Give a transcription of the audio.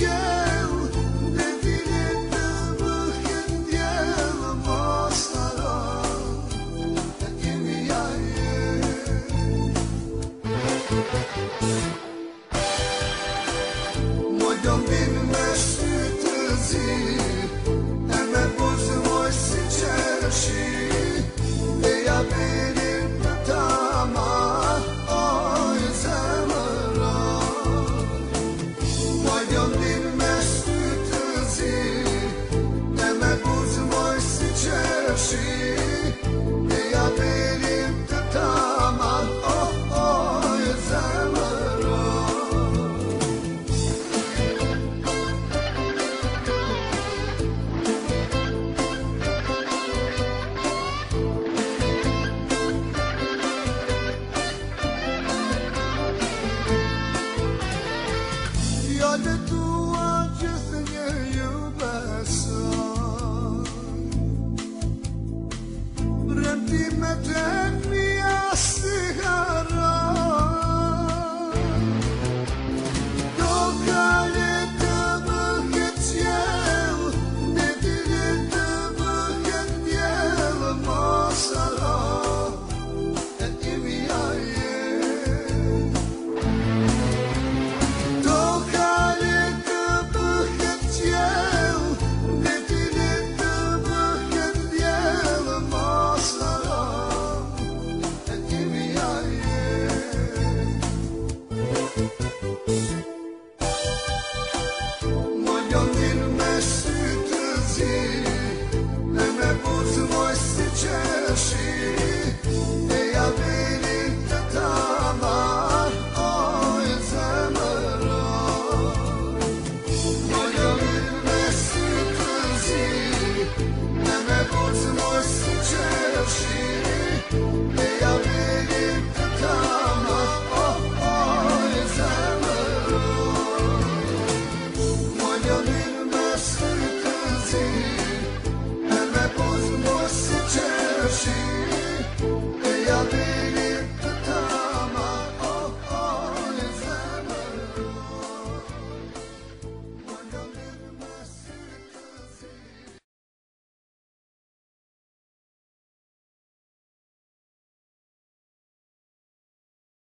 Yeah. eu Moj jondin sy